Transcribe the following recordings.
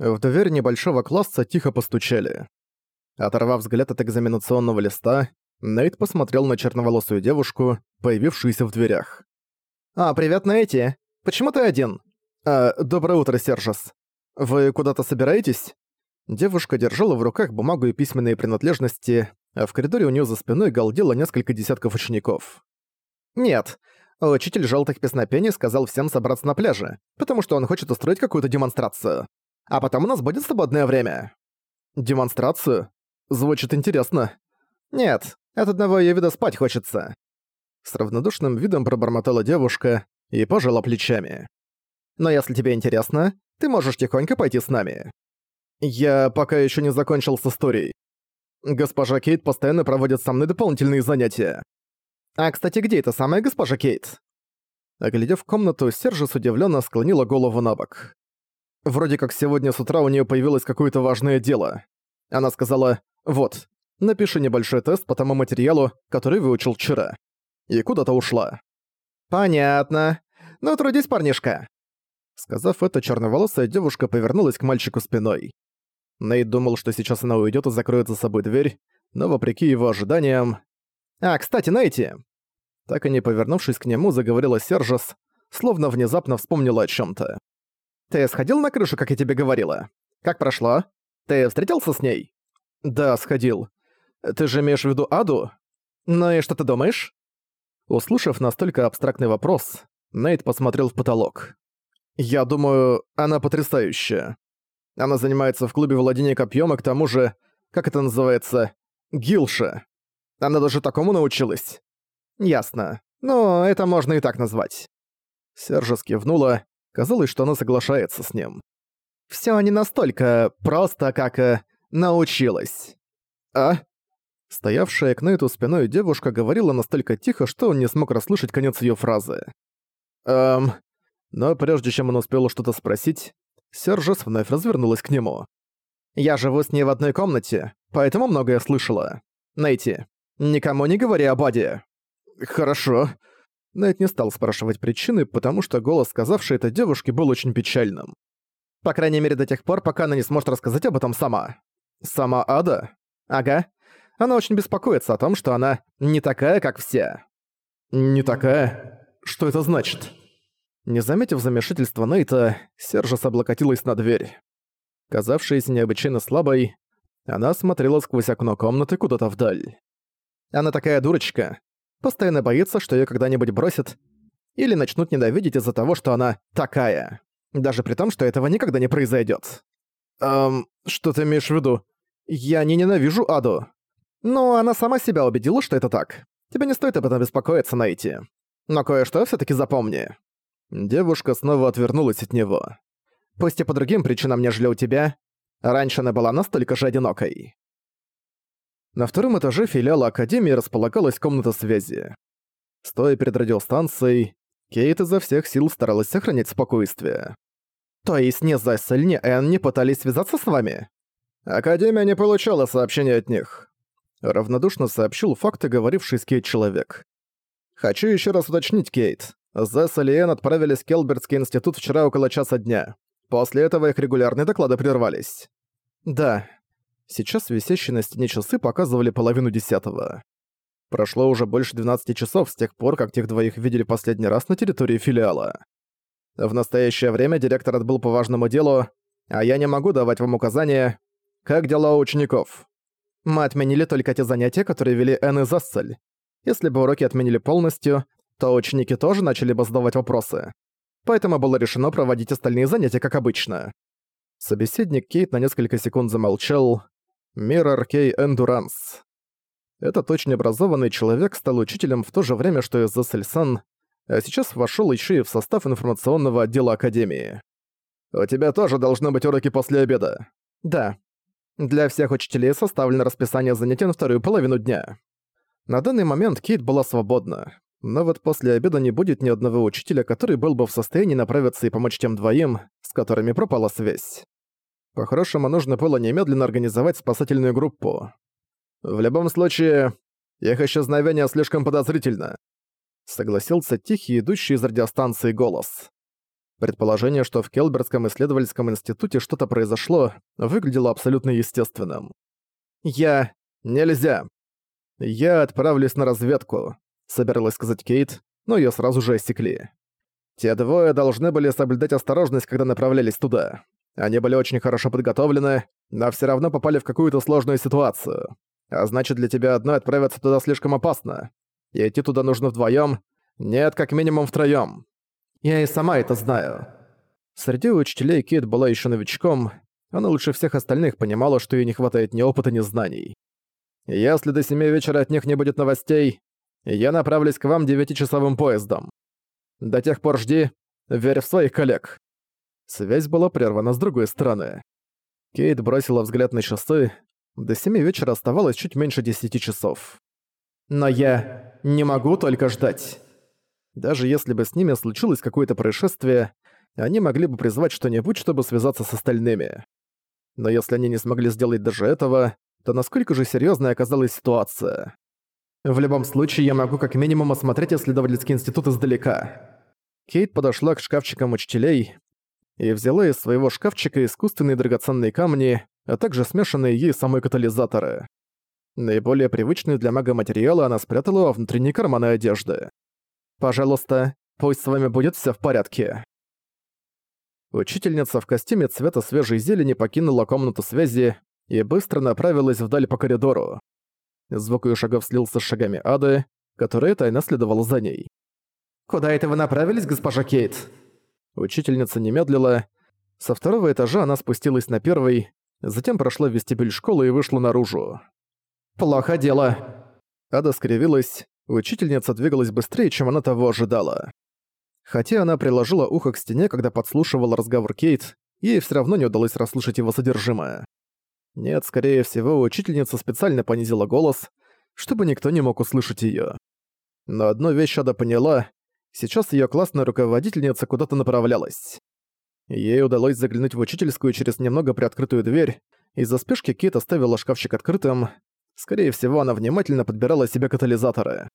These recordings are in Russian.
В дверь небольшого класса тихо постучали. Оторвав взгляд от экзаменационного листа, Нейт посмотрел на черноволосую девушку, появившуюся в дверях. «А, привет, Нейти! Почему ты один?» «А, доброе утро, Сержес. Вы куда-то собираетесь?» Девушка держала в руках бумагу и письменные принадлежности, а в коридоре у нее за спиной галдело несколько десятков учеников. «Нет. Учитель желтых песнопений сказал всем собраться на пляже, потому что он хочет устроить какую-то демонстрацию. А потом у нас будет свободное время». «Демонстрацию? Звучит интересно». «Нет, от одного её вида спать хочется». С равнодушным видом пробормотала девушка и пожала плечами. «Но если тебе интересно, ты можешь тихонько пойти с нами». «Я пока ещё не закончил с историей. Госпожа Кейт постоянно проводит со мной дополнительные занятия. А, кстати, где эта самая госпожа Кейт?» Оглядев комнату, Сержис удивлённо склонила голову на бок. Вроде как сегодня с утра у неё появилось какое-то важное дело. Она сказала «Вот, напиши небольшой тест по тому материалу, который выучил вчера». И куда-то ушла. «Понятно. Ну, трудись, парнишка». Сказав это, черноволосая девушка повернулась к мальчику спиной. Нейт думал, что сейчас она уйдет и закроет за собой дверь, но вопреки его ожиданиям... «А, кстати, Нейти!» Так и не повернувшись к нему, заговорила Сержес, словно внезапно вспомнила о чем то «Ты сходил на крышу, как я тебе говорила? Как прошло? Ты встретился с ней?» «Да, сходил. Ты же имеешь в виду Аду? Ну и что ты думаешь?» Услышав настолько абстрактный вопрос, Нейт посмотрел в потолок. «Я думаю, она потрясающая. Она занимается в клубе владения копьем, и к тому же, как это называется, гилша. Она даже такому научилась». «Ясно. Но это можно и так назвать». Сержа скивнула, казалось, что она соглашается с ним. «Всё не настолько просто, как э, научилась». «А?» Стоявшая к Нейту спиной девушка говорила настолько тихо, что он не смог расслышать конец её фразы. «Эм...» Но прежде чем он успел что-то спросить, Сержес вновь развернулась к нему. «Я живу с ней в одной комнате, поэтому многое слышала. Найти. Никому не говори об Аде». «Хорошо». Найт не стал спрашивать причины, потому что голос сказавшей это девушке был очень печальным. По крайней мере, до тех пор, пока она не сможет рассказать об этом сама. Сама Ада? Ага. Она очень беспокоится о том, что она не такая, как все. Не такая? Что это значит? Не заметив замешательства Нейта, Сержа облокотилась на дверь. Казавшаяся необычайно слабой, она смотрела сквозь окно комнаты куда-то вдаль. Она такая дурочка. Постоянно боится, что её когда-нибудь бросят или начнут ненавидеть из-за того, что она такая. Даже при том, что этого никогда не произойдёт. «Эм, что ты имеешь в виду? Я не ненавижу Аду». «Ну, она сама себя убедила, что это так. Тебе не стоит об этом беспокоиться, Найти. Но кое-что всё-таки запомни. Девушка снова отвернулась от него. Пусть и по другим причинам, нежели у тебя, раньше она была настолько же одинокой. На втором этаже филиала Академии располагалась комната связи. Стоя перед радиостанцией, Кейт изо всех сил старалась сохранять спокойствие. «То есть ни Зессель, ни Энн не пытались связаться с вами?» «Академия не получала сообщения от них», — равнодушно сообщил факты, говоривший с Кейт человек. «Хочу еще раз уточнить, Кейт. Зесс и Лиэн отправились в Келбертский институт вчера около часа дня. После этого их регулярные доклады прервались. Да. Сейчас висящие на стене часы показывали половину десятого. Прошло уже больше 12 часов с тех пор, как тех двоих видели последний раз на территории филиала. В настоящее время директор отбыл по важному делу, а я не могу давать вам указания, как дела у учеников. Мы отменили только те занятия, которые вели Энн и Зассель. Если бы уроки отменили полностью, то ученики тоже начали бы задавать вопросы. Поэтому было решено проводить остальные занятия как обычно. Собеседник Кейт на несколько секунд замолчал. Mirror Кей Эндуранс. Этот очень образованный человек стал учителем в то же время, что и Зесельсан, а сейчас вошёл ещё и в состав информационного отдела Академии. «У тебя тоже должны быть уроки после обеда». «Да. Для всех учителей составлено расписание занятий на вторую половину дня». На данный момент Кейт была свободна. Но вот после обеда не будет ни одного учителя, который был бы в состоянии направиться и помочь тем двоим, с которыми пропала связь. По-хорошему, нужно было немедленно организовать спасательную группу. В любом случае, их исчезновение слишком подозрительно. Согласился тихий, идущий из радиостанции голос. Предположение, что в Келберском исследовательском институте что-то произошло, выглядело абсолютно естественным. «Я... нельзя. Я отправлюсь на разведку», — собиралась сказать Кейт, но её сразу же осекли. Те двое должны были соблюдать осторожность, когда направлялись туда. Они были очень хорошо подготовлены, но всё равно попали в какую-то сложную ситуацию. А значит, для тебя одной отправиться туда слишком опасно. И идти туда нужно вдвоём, нет, как минимум втроём. Я и сама это знаю. Среди учителей Кейт была ещё новичком, она лучше всех остальных понимала, что ей не хватает ни опыта, ни знаний. Если до семи вечера от них не будет новостей, я направлюсь к вам девятичасовым поездом. До тех пор жди, верь в своих коллег. Связь была прервана с другой стороны. Кейт бросила взгляд на часы. До семи вечера оставалось чуть меньше десяти часов. Но я не могу только ждать. Даже если бы с ними случилось какое-то происшествие, они могли бы призвать что-нибудь, чтобы связаться с остальными. Но если они не смогли сделать даже этого, то насколько же серьёзной оказалась ситуация? В любом случае, я могу как минимум осмотреть исследовательский институт издалека. Кейт подошла к шкафчикам учителей и взяла из своего шкафчика искусственные драгоценные камни, а также смешанные ей самой катализаторы. Наиболее привычные для мага материалы она спрятала во внутренние карманы одежды. «Пожалуйста, пусть с вами будет всё в порядке». Учительница в костюме цвета свежей зелени покинула комнату связи и быстро направилась вдаль по коридору. Звук её шагов слился с шагами Ады, которая тайно следовала за ней. «Куда это вы направились, госпожа Кейт?» Учительница не медлила. Со второго этажа она спустилась на первый, затем прошла в вестибюль школы и вышла наружу. «Плохо дело». Ада скривилась, учительница двигалась быстрее, чем она того ожидала. Хотя она приложила ухо к стене, когда подслушивала разговор Кейт, ей всё равно не удалось расслышать его содержимое. Нет, скорее всего, учительница специально понизила голос, чтобы никто не мог услышать её. Но одну вещь Ада поняла, сейчас её классная руководительница куда-то направлялась. Ей удалось заглянуть в учительскую через немного приоткрытую дверь, из-за спешки Кейт оставила шкафчик открытым. Скорее всего, она внимательно подбирала себе катализаторы.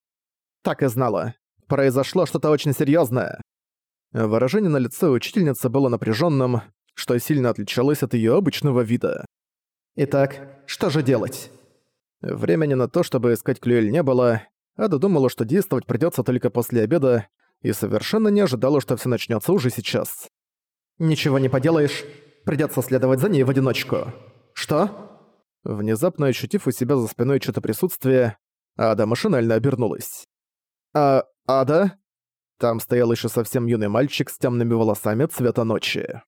Так и знала произошло что-то очень серьезное. Выражение на лице учительницы было напряженным, что сильно отличалось от ее обычного вида. «Итак, что же делать?» Времени на то, чтобы искать Клюэль не было, Ада думала, что действовать придется только после обеда, и совершенно не ожидала, что все начнется уже сейчас. «Ничего не поделаешь, придется следовать за ней в одиночку». «Что?» Внезапно ощутив у себя за спиной что-то присутствие, Ада машинально обернулась. «А Ада?» Там стоял еще совсем юный мальчик с темными волосами цвета ночи.